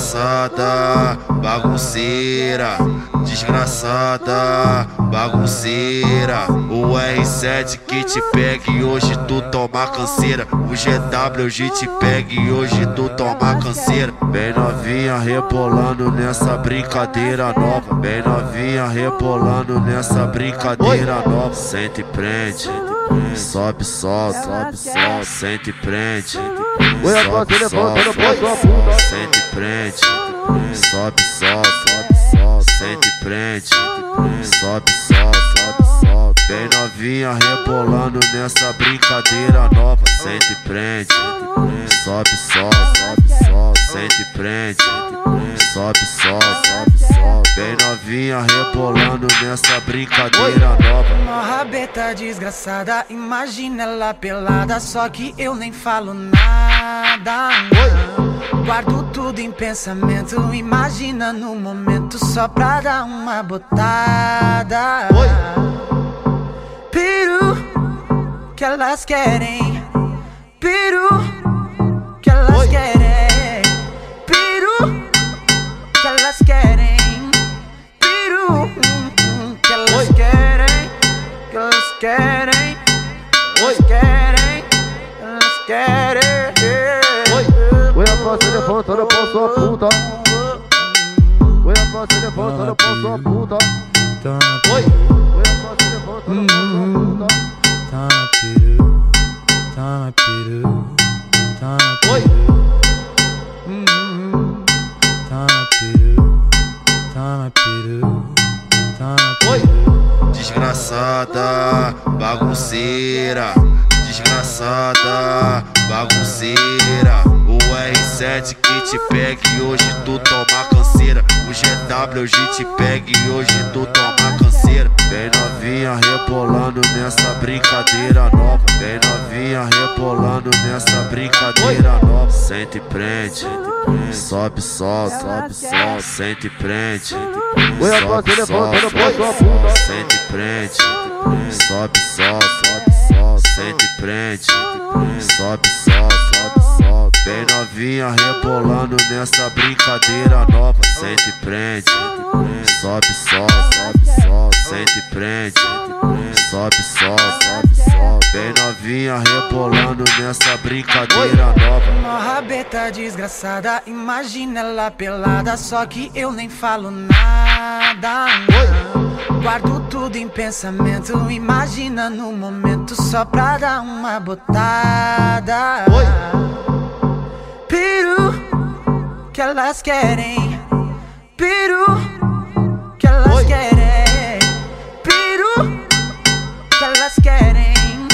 Desgraçada, bagunceira, desgraçada, bagunceira. O R7 que te pega e hoje tu toma canseira. O GW hoje te pega e hoje tu toma canseira. Bem novinha rebolando nessa brincadeira nova. Bem novinha rebolando nessa brincadeira nova. Sente e prende. Sobe, solta, sobe, solta, sente e prende. Sobe, solta, sente e prende. Sobe, solta, sobe, solta, sente e prende. Sobe, solta, sobe, solta. Bem novinha rebolando nessa brincadeira nova. Sente e prende. Sobe, solta, sobe, solta, sente e prende. Sobe, sobe, solta. Bem novinha rebolando nessa brincadeira nova. Uma rabeta desgraçada, imagina ela pelada, só que eu nem falo nada. não. Guardo tudo em pensamento, imagina no momento só pra dar uma botada. Peru que elas querem, querem, elas querem, elas querem. Oi, a você levantando pra sua puta. Oi, a você levantando pra sua puta. Oi, oi, a você levantando pra sua puta. Toma peru, toma peru, bagunceira, desgraçada, bagunceira. O R7 que te pega e hoje tu toma canseira. O GW hoje te pega e hoje tu toma canseira. Bem novinha rebolando nessa brincadeira nova. Bem novinha rebolando nessa brincadeira nova. Sente e prende, sobe, solta, sobe, solta, sente e prende. Sobe, solta, sua puta. sente e prende, sobe, sobe, sente novinha rebolando nessa brincadeira nova, sente prende, sobe, solta, sobe, solta, sente prende, sobe, solta, sobe, solta. Bem novinha rebolando nessa brincadeira nova. Uma rabeta desgraçada, imagina ela pelada, só que eu nem falo nada. Guardo tudo em pensamento, imagina no momento só pra dar uma botada. Peru que elas querem, peru que elas querem, peru que elas querem,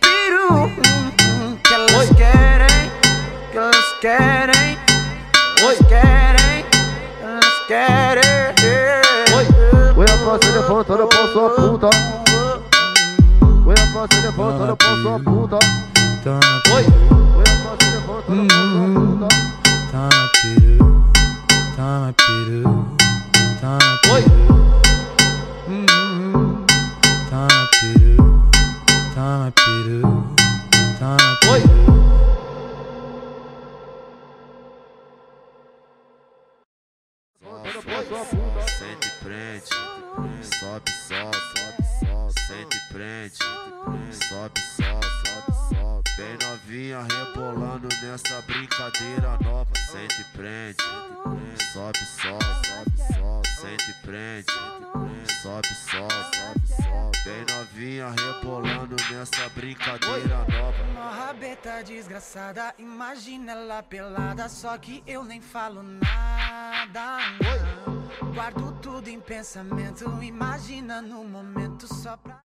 peru que elas querem, que elas querem, elas querem, elas querem. oi, a você levantando pra sua puta. Oi, a você levantando pra sua puta. toma Oi, oi, a você levantando pra sua puta. Toma peru, toma peru, toma Oi, toma peru, toma peru, toma oi. Sente prende, sobe, solta, sobe, solta, sente prende, sobe, sobe, novinha rebolando nessa brincadeira nova, sente e prende, sobe, solta, sobe, solta, sente e prende, sobe, solta, sobe, solta. Bem novinha rebolando nessa brincadeira nova. Uma rabeta desgraçada, imagina ela pelada, só que eu nem falo nada. Guardo tudo em pensamento, imagina no momento só pra.